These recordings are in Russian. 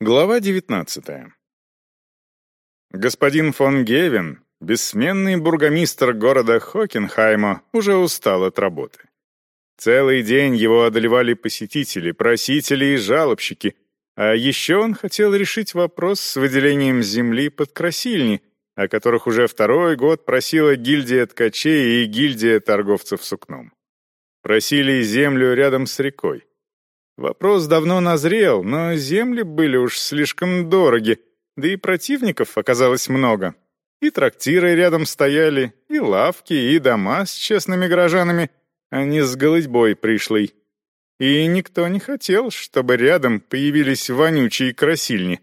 Глава 19. Господин фон Гевен, бессменный бургомистр города Хокенхайма, уже устал от работы. Целый день его одолевали посетители, просители и жалобщики, а еще он хотел решить вопрос с выделением земли под красильни, о которых уже второй год просила гильдия ткачей и гильдия торговцев сукном. Просили землю рядом с рекой. Вопрос давно назрел, но земли были уж слишком дороги, да и противников оказалось много. И трактиры рядом стояли, и лавки, и дома с честными горожанами, а не с голытьбой пришлой. И никто не хотел, чтобы рядом появились вонючие красильни.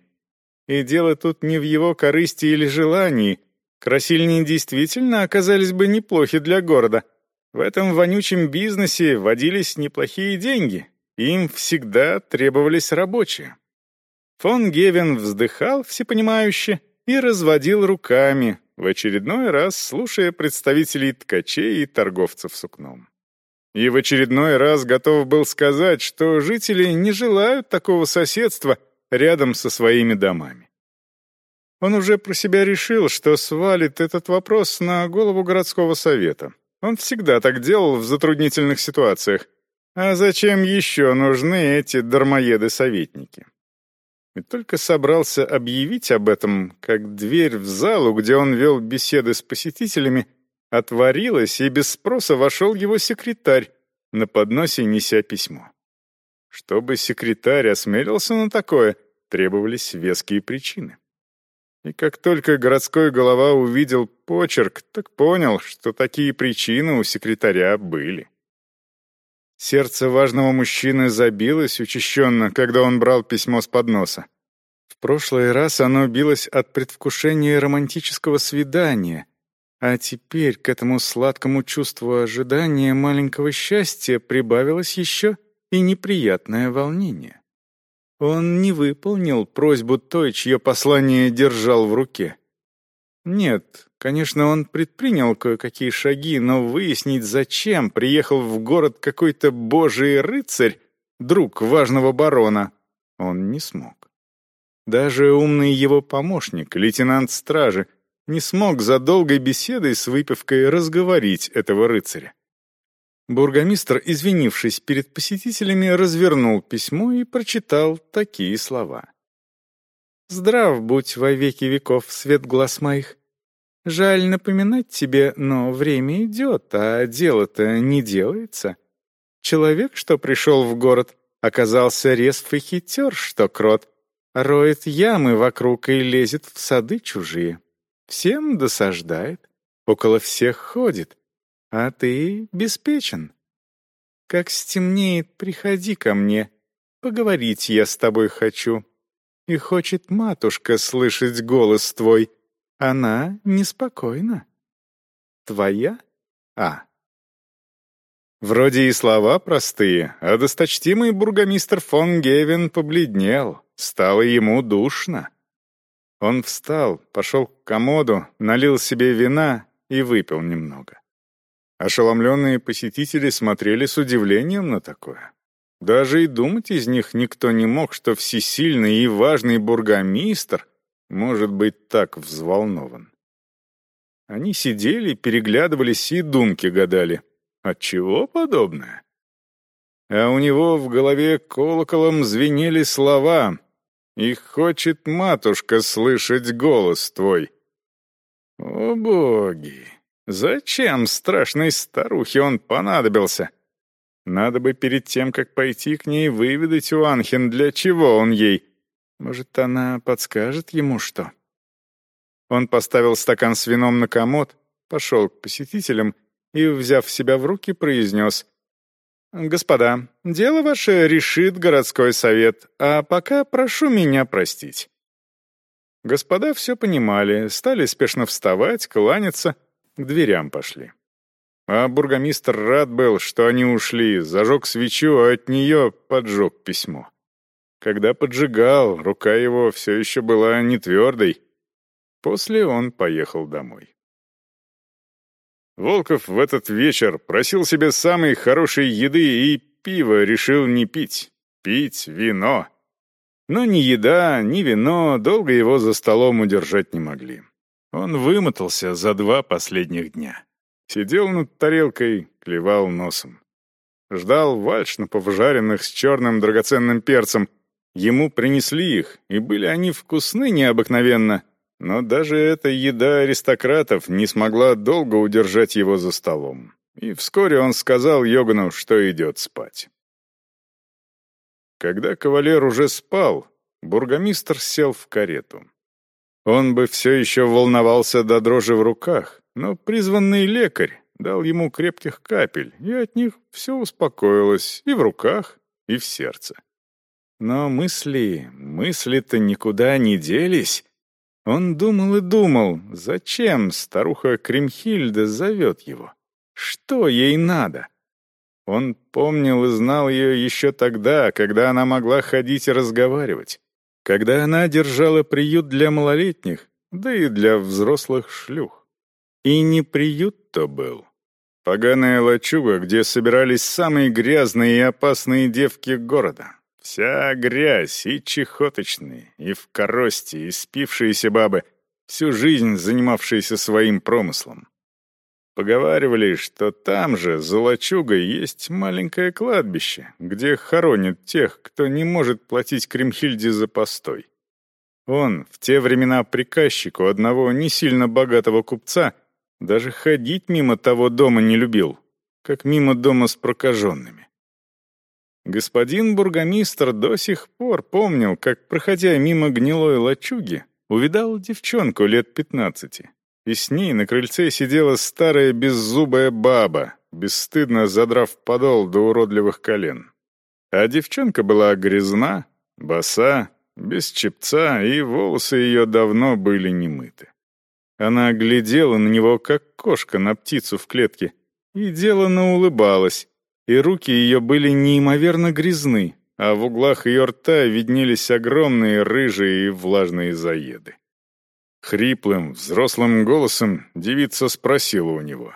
И дело тут не в его корысти или желании. Красильни действительно оказались бы неплохи для города. В этом вонючем бизнесе водились неплохие деньги, им всегда требовались рабочие. Фон Гевен вздыхал всепонимающе и разводил руками, в очередной раз слушая представителей ткачей и торговцев сукном. И в очередной раз готов был сказать, что жители не желают такого соседства рядом со своими домами. Он уже про себя решил, что свалит этот вопрос на голову городского совета. Он всегда так делал в затруднительных ситуациях, а зачем еще нужны эти дармоеды-советники? И только собрался объявить об этом, как дверь в залу, где он вел беседы с посетителями, отворилась, и без спроса вошел его секретарь, на подносе неся письмо. Чтобы секретарь осмелился на такое, требовались веские причины. И как только городской голова увидел почерк, так понял, что такие причины у секретаря были. Сердце важного мужчины забилось учащенно, когда он брал письмо с подноса. В прошлый раз оно билось от предвкушения романтического свидания, а теперь к этому сладкому чувству ожидания маленького счастья прибавилось еще и неприятное волнение. Он не выполнил просьбу той, чье послание держал в руке. Нет, конечно, он предпринял кое-какие шаги, но выяснить, зачем приехал в город какой-то божий рыцарь, друг важного барона, он не смог. Даже умный его помощник, лейтенант стражи, не смог за долгой беседой с выпивкой разговорить этого рыцаря. Бургомистр, извинившись перед посетителями, развернул письмо и прочитал такие слова. Здрав будь во веки веков, свет глаз моих. Жаль напоминать тебе, но время идет, а дело-то не делается. Человек, что пришел в город, оказался резв и хитер, что крот, роет ямы вокруг и лезет в сады чужие. Всем досаждает, около всех ходит, а ты беспечен. Как стемнеет, приходи ко мне, поговорить я с тобой хочу. И хочет матушка слышать голос твой. Она неспокойна. Твоя А. Вроде и слова простые, а досточтимый бургомистр фон Гевен побледнел, стало ему душно. Он встал, пошел к комоду, налил себе вина и выпил немного. Ошеломленные посетители смотрели с удивлением на такое. Даже и думать из них никто не мог, что всесильный и важный бургомистр может быть так взволнован. Они сидели, переглядывались и думки гадали. Отчего подобное? А у него в голове колоколом звенели слова «И хочет матушка слышать голос твой». О боги! Зачем страшной старухе он понадобился? Надо бы перед тем, как пойти к ней, выведать у Анхен, для чего он ей. Может, она подскажет ему что? Он поставил стакан с вином на комод, пошел к посетителям и, взяв себя в руки, произнес «Господа, дело ваше решит городской совет, а пока прошу меня простить». Господа все понимали, стали спешно вставать, кланяться, к дверям пошли. А бургомистр рад был, что они ушли, зажег свечу, а от нее поджег письмо. Когда поджигал, рука его все еще была не твердой. После он поехал домой. Волков в этот вечер просил себе самой хорошей еды и пиво решил не пить, пить вино. Но ни еда, ни вино долго его за столом удержать не могли. Он вымотался за два последних дня. Сидел над тарелкой, клевал носом. Ждал вальшнапов, жареных с черным драгоценным перцем. Ему принесли их, и были они вкусны необыкновенно, но даже эта еда аристократов не смогла долго удержать его за столом. И вскоре он сказал Йогану, что идет спать. Когда кавалер уже спал, бургомистр сел в карету. Он бы все еще волновался до дрожи в руках, но призванный лекарь дал ему крепких капель, и от них все успокоилось и в руках, и в сердце. Но мысли, мысли-то никуда не делись. Он думал и думал, зачем старуха Кремхильда зовет его? Что ей надо? Он помнил и знал ее еще тогда, когда она могла ходить и разговаривать, когда она держала приют для малолетних, да и для взрослых шлюх. И не приют-то был. Поганая лачуга, где собирались самые грязные и опасные девки города. Вся грязь, и чехоточные, и в коросте, и спившиеся бабы, всю жизнь занимавшиеся своим промыслом. Поговаривали, что там же, за лачугой, есть маленькое кладбище, где хоронят тех, кто не может платить Кремхильде за постой. Он, в те времена приказчику одного не сильно богатого купца, даже ходить мимо того дома не любил, как мимо дома с прокаженными. Господин бургомистр до сих пор помнил, как, проходя мимо гнилой лачуги, увидал девчонку лет пятнадцати, и с ней на крыльце сидела старая беззубая баба, бесстыдно задрав подол до уродливых колен. А девчонка была грязна, боса, без чепца, и волосы ее давно были не мыты. Она глядела на него, как кошка на птицу в клетке, и деланно улыбалась, и руки ее были неимоверно грязны, а в углах ее рта виднелись огромные рыжие и влажные заеды. Хриплым, взрослым голосом девица спросила у него.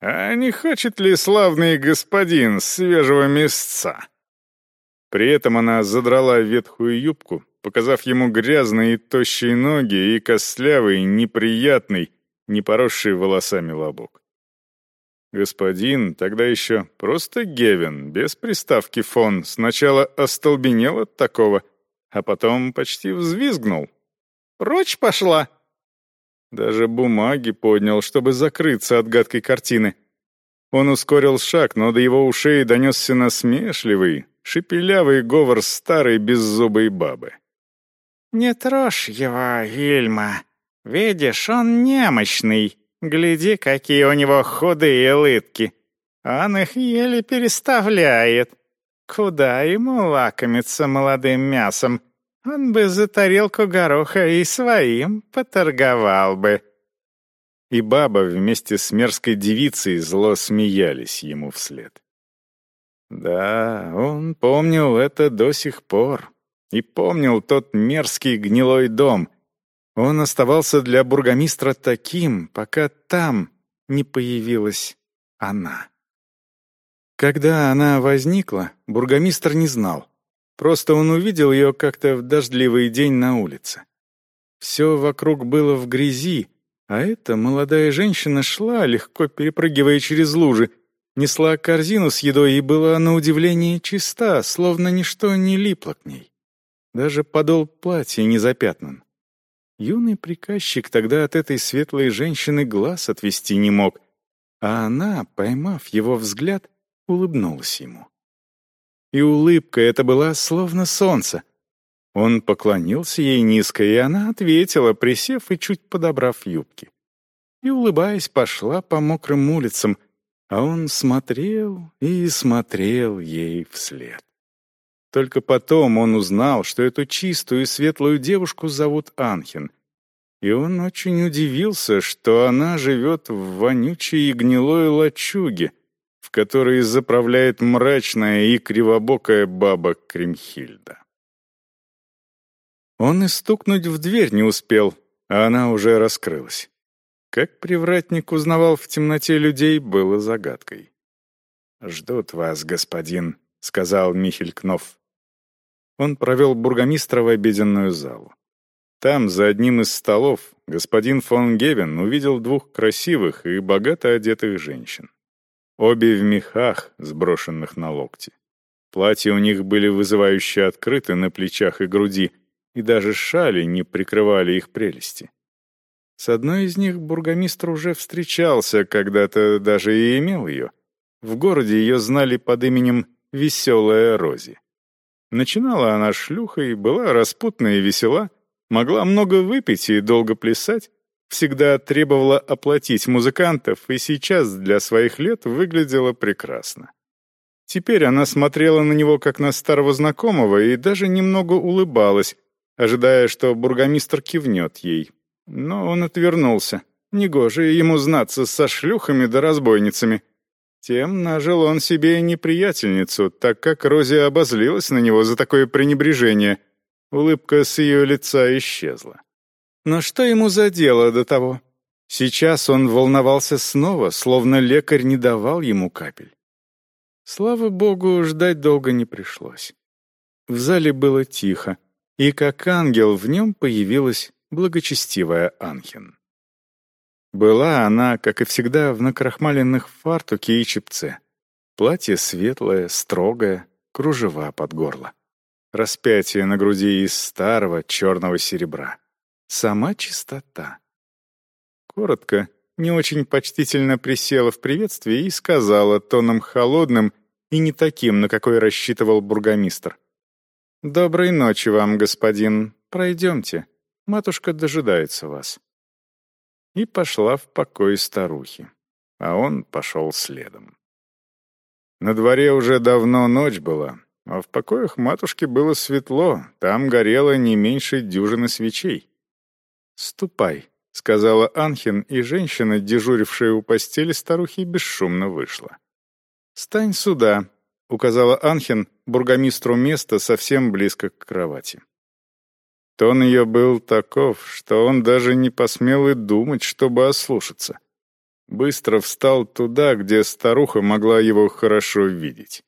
«А не хочет ли славный господин свежего мясца?» При этом она задрала ветхую юбку, показав ему грязные и тощие ноги и костлявый, неприятный, не поросший волосами лобок. Господин, тогда еще просто Гевин, без приставки фон, сначала остолбенел от такого, а потом почти взвизгнул, Прочь пошла!» Даже бумаги поднял, чтобы закрыться от гадкой картины. Он ускорил шаг, но до его ушей донесся насмешливый, шепелявый говор старой беззубой бабы. «Не трожь его, Вильма. Видишь, он немощный. Гляди, какие у него худые лытки. Он их еле переставляет. Куда ему лакомиться молодым мясом? Он бы за тарелку гороха и своим поторговал бы». И баба вместе с мерзкой девицей зло смеялись ему вслед. Да, он помнил это до сих пор. И помнил тот мерзкий гнилой дом. Он оставался для бургомистра таким, пока там не появилась она. Когда она возникла, бургомистр не знал. Просто он увидел ее как-то в дождливый день на улице. Все вокруг было в грязи, а эта молодая женщина шла, легко перепрыгивая через лужи, несла корзину с едой и была на удивление чиста, словно ничто не липло к ней. Даже подол платья не запятнан. Юный приказчик тогда от этой светлой женщины глаз отвести не мог, а она, поймав его взгляд, улыбнулась ему и улыбка эта была словно солнце. Он поклонился ей низко, и она ответила, присев и чуть подобрав юбки. И, улыбаясь, пошла по мокрым улицам, а он смотрел и смотрел ей вслед. Только потом он узнал, что эту чистую и светлую девушку зовут Анхин, и он очень удивился, что она живет в вонючей и гнилой лачуге, в которой заправляет мрачная и кривобокая баба Кремхильда. Он и стукнуть в дверь не успел, а она уже раскрылась. Как привратник узнавал в темноте людей, было загадкой. «Ждут вас, господин», — сказал Михель Кнов. Он провел бургомистра в обеденную залу. Там, за одним из столов, господин фон Гевен увидел двух красивых и богато одетых женщин. Обе в мехах, сброшенных на локти. Платья у них были вызывающе открыты на плечах и груди, и даже шали не прикрывали их прелести. С одной из них бургомистр уже встречался, когда-то даже и имел ее. В городе ее знали под именем «Веселая Рози». Начинала она шлюхой, была распутная и весела, могла много выпить и долго плясать, всегда требовала оплатить музыкантов и сейчас для своих лет выглядела прекрасно. Теперь она смотрела на него как на старого знакомого и даже немного улыбалась, ожидая, что бургомистр кивнет ей. Но он отвернулся. Негоже ему знаться со шлюхами да разбойницами. Тем нажил он себе неприятельницу, так как Рози обозлилась на него за такое пренебрежение. Улыбка с ее лица исчезла. Но что ему за дело до того? Сейчас он волновался снова, словно лекарь не давал ему капель. Слава богу, ждать долго не пришлось. В зале было тихо, и как ангел в нем появилась благочестивая Анхин. Была она, как и всегда, в накрахмаленных фартуке и чепце. Платье светлое, строгое, кружева под горло. Распятие на груди из старого черного серебра. Сама чистота. Коротко, не очень почтительно присела в приветствии и сказала тоном холодным и не таким, на какой рассчитывал бургомистр. «Доброй ночи вам, господин. Пройдемте. Матушка дожидается вас» и пошла в покой старухи, а он пошел следом. На дворе уже давно ночь была, а в покоях матушки было светло, там горело не меньше дюжины свечей. «Ступай», — сказала Анхин, и женщина, дежурившая у постели старухи, бесшумно вышла. «Стань сюда», — указала Анхин бургомистру место совсем близко к кровати. Тон ее был таков, что он даже не посмел и думать, чтобы ослушаться. Быстро встал туда, где старуха могла его хорошо видеть.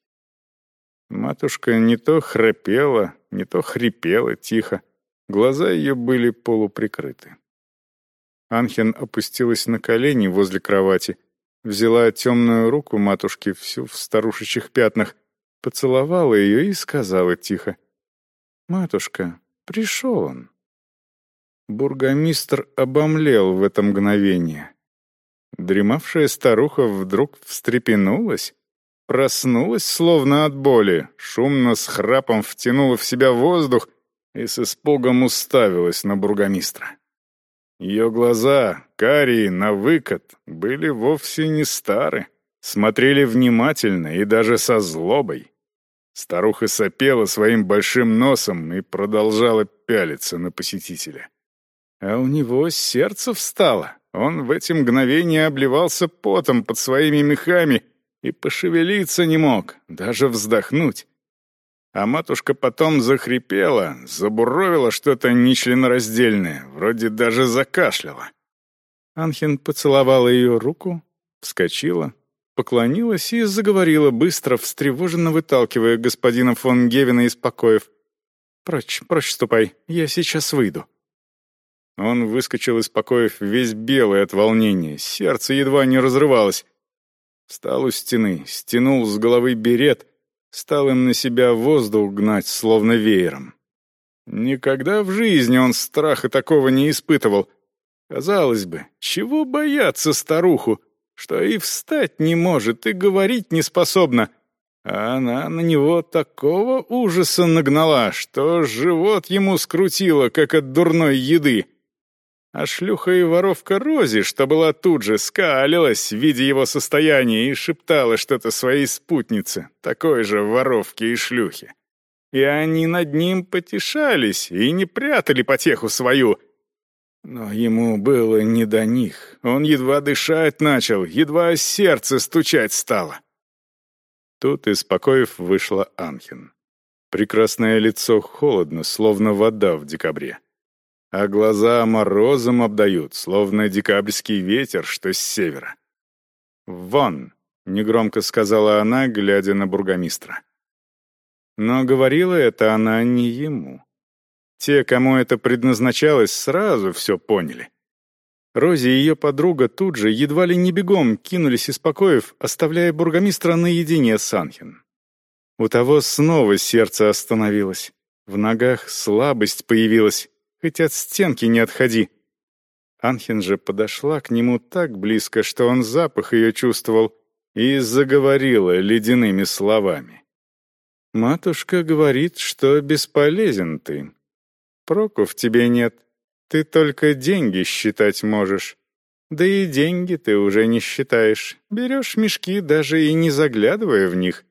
Матушка не то храпела, не то хрипела тихо. Глаза ее были полуприкрыты. Анхен опустилась на колени возле кровати, взяла темную руку матушки всю в старушечьих пятнах, поцеловала ее и сказала тихо. «Матушка, Пришел он. Бургомистр обомлел в это мгновение. Дремавшая старуха вдруг встрепенулась, проснулась словно от боли, шумно с храпом втянула в себя воздух и с испугом уставилась на бургомистра. Ее глаза, карие, на выкат, были вовсе не стары, смотрели внимательно и даже со злобой. Старуха сопела своим большим носом и продолжала пялиться на посетителя. А у него сердце встало. Он в эти мгновения обливался потом под своими мехами и пошевелиться не мог, даже вздохнуть. А матушка потом захрипела, забуровила что-то нечленораздельное, вроде даже закашляла. Анхин поцеловала ее руку, вскочила, поклонилась и заговорила быстро, встревоженно выталкивая господина фон Гевина из покоев. «Прочь, прочь ступай, я сейчас выйду». Он выскочил из покоев весь белый от волнения, сердце едва не разрывалось. Встал у стены, стянул с головы берет, стал им на себя воздух гнать, словно веером. Никогда в жизни он страха такого не испытывал. Казалось бы, чего бояться старуху? Что и встать не может, и говорить не способна. А она на него такого ужаса нагнала, что живот ему скрутило, как от дурной еды. А шлюха и воровка Рози, что была тут же, скалилась, видя его состояние, и шептала что-то своей спутнице, такой же воровке и шлюхе. И они над ним потешались и не прятали потеху свою — но ему было не до них. Он едва дышать начал, едва сердце стучать стало. Тут из покоев вышла Анхин. Прекрасное лицо холодно, словно вода в декабре. А глаза морозом обдают, словно декабрьский ветер, что с севера. «Вон!» — негромко сказала она, глядя на бургомистра. Но говорила это она не ему. Те, кому это предназначалось, сразу все поняли. Рози и ее подруга тут же, едва ли не бегом, кинулись из покоев, оставляя бургомистра наедине с Анхин. У того снова сердце остановилось. В ногах слабость появилась, хоть от стенки не отходи. Анхин же подошла к нему так близко, что он запах ее чувствовал, и заговорила ледяными словами. «Матушка говорит, что бесполезен ты. Проку в тебе нет. Ты только деньги считать можешь. Да и деньги ты уже не считаешь. Берешь мешки, даже и не заглядывая в них.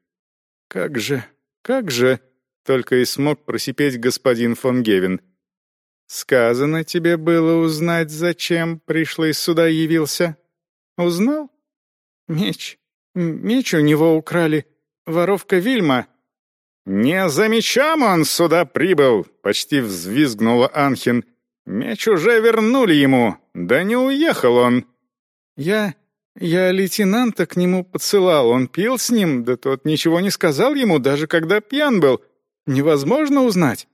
Как же, как же...» Только и смог просипеть господин фон Гевен. «Сказано тебе было узнать, зачем пришлый сюда явился. Узнал? Меч. Меч у него украли. Воровка Вильма». «Не за мечом он сюда прибыл!» — почти взвизгнула Анхин. «Меч уже вернули ему. Да не уехал он». «Я... я лейтенанта к нему подсылал. Он пил с ним, да тот ничего не сказал ему, даже когда пьян был. Невозможно узнать».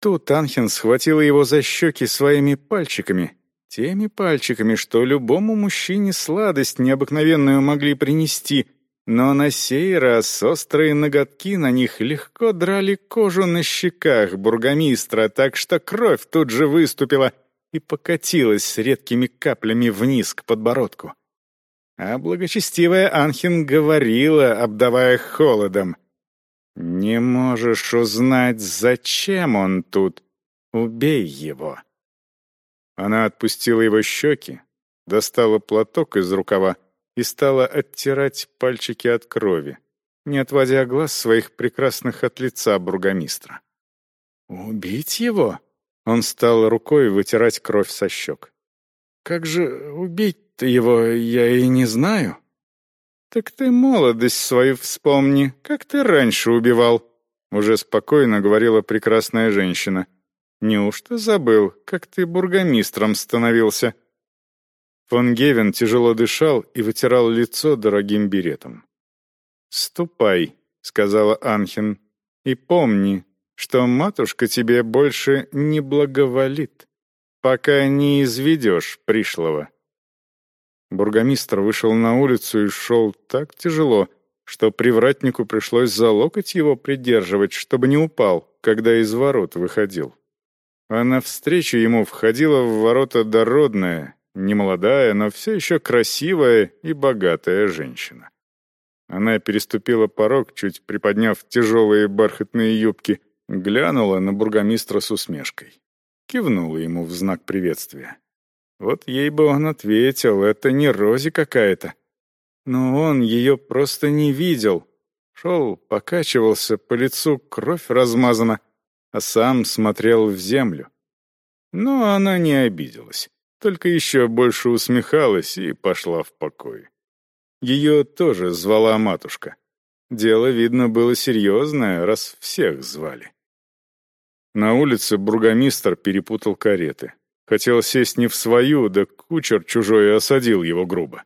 Тут Анхен схватила его за щеки своими пальчиками, теми пальчиками, что любому мужчине сладость необыкновенную могли принести, но на сей раз острые ноготки на них легко драли кожу на щеках бургомистра, так что кровь тут же выступила и покатилась с редкими каплями вниз к подбородку. А благочестивая Анхин говорила, обдавая холодом. «Не можешь узнать, зачем он тут? Убей его!» Она отпустила его щеки, достала платок из рукава и стала оттирать пальчики от крови, не отводя глаз своих прекрасных от лица бургомистра. «Убить его?» Он стал рукой вытирать кровь со щек. «Как же убить-то его, я и не знаю». «Так ты молодость свою вспомни, как ты раньше убивал», уже спокойно говорила прекрасная женщина. «Неужто забыл, как ты бургомистром становился?» Фон Гевен тяжело дышал и вытирал лицо дорогим беретом. «Ступай», — сказала Анхен, — «и помни, что матушка тебе больше не благоволит, пока не изведешь пришлого». Бургомистр вышел на улицу и шел так тяжело, что привратнику пришлось за локоть его придерживать, чтобы не упал, когда из ворот выходил. А навстречу ему входила в ворота дородная, немолодая, но все еще красивая и богатая женщина. Она переступила порог, чуть приподняв тяжелые бархатные юбки, глянула на бургомистра с усмешкой. Кивнула ему в знак приветствия. Вот ей бы он ответил, это не Рози какая-то. Но он ее просто не видел. Шел, покачивался, по лицу кровь размазана, а сам смотрел в землю. Но она не обиделась, только еще больше усмехалась и пошла в покой. Ее тоже звала матушка. Дело, видно, было серьезное, раз всех звали. На улице бургомистр перепутал кареты. Хотел сесть не в свою, да кучер чужой осадил его грубо.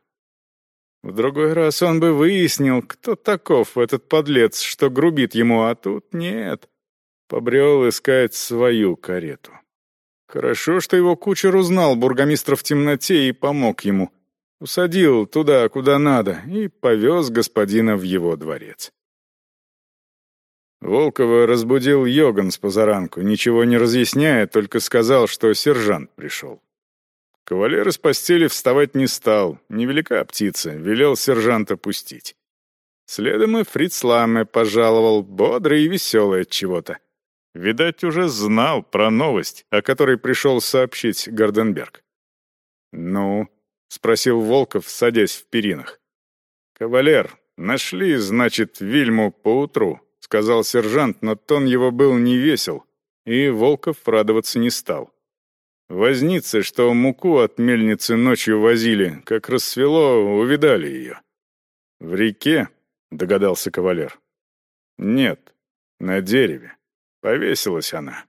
В другой раз он бы выяснил, кто таков этот подлец, что грубит ему, а тут нет. Побрел искать свою карету. Хорошо, что его кучер узнал бургомистра в темноте и помог ему. Усадил туда, куда надо, и повез господина в его дворец. Волкова разбудил Йоган с позаранку, ничего не разъясняя, только сказал, что сержант пришел. Кавалер из постели вставать не стал, невелика птица, велел сержанта пустить. Следом и Фриц Ламе пожаловал, бодрый и веселый от чего-то. Видать, уже знал про новость, о которой пришел сообщить Гарденберг. «Ну?» — спросил Волков, садясь в перинах. «Кавалер, нашли, значит, Вильму поутру, — сказал сержант, но тон его был невесел, и Волков радоваться не стал. Возницы, что муку от мельницы ночью возили, как рассвело, увидали ее. «В реке?» — догадался кавалер. «Нет, на дереве. Повесилась она».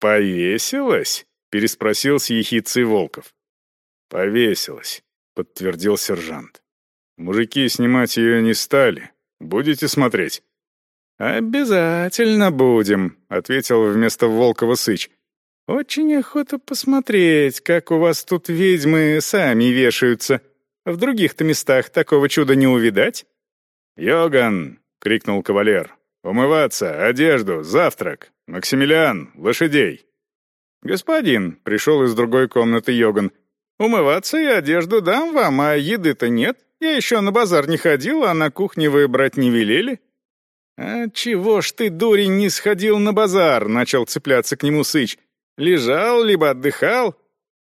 «Повесилась?» — переспросил с ехицей Волков. «Повесилась», — подтвердил сержант. «Мужики снимать ее не стали. Будете смотреть?» «Обязательно будем», — ответил вместо Волкова Сыч. «Очень охота посмотреть, как у вас тут ведьмы сами вешаются. В других-то местах такого чуда не увидать». «Йоган!» — крикнул кавалер. «Умываться, одежду, завтрак. Максимилиан, лошадей». «Господин», — пришел из другой комнаты Йоган, — «умываться и одежду дам вам, а еды-то нет. Я еще на базар не ходил, а на кухне вы брать не велели». «А чего ж ты, дурень, не сходил на базар?» — начал цепляться к нему Сыч. «Лежал, либо отдыхал?»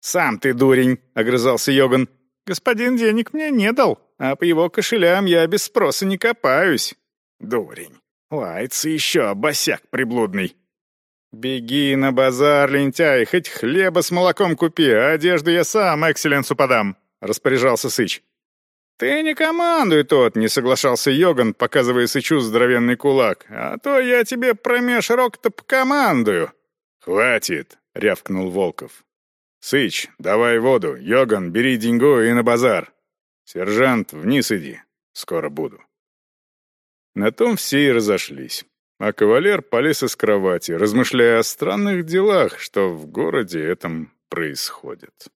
«Сам ты, дурень!» — огрызался Йоган. «Господин денег мне не дал, а по его кошелям я без спроса не копаюсь». «Дурень! Лается еще, босяк приблудный!» «Беги на базар, лентяй, хоть хлеба с молоком купи, а одежду я сам экселленсу подам», — распоряжался Сыч. «Ты не командуй тот», — не соглашался Йоган, показывая Сычу здоровенный кулак. «А то я тебе промеж рок-то покомандую». «Хватит», — рявкнул Волков. «Сыч, давай воду, Йоган, бери деньгу и на базар. Сержант, вниз иди, скоро буду». На том все и разошлись. А кавалер полез из кровати, размышляя о странных делах, что в городе этом происходит.